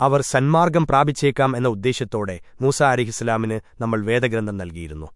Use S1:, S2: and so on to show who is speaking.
S1: അവർ സന്മാർഗം പ്രാപിച്ചേക്കാം എന്ന ഉദ്ദേശ്യത്തോടെ മൂസ അലിഹിസ്ലാമിന് നമ്മൾ വേദഗ്രന്ഥം നൽകിയിരുന്നു.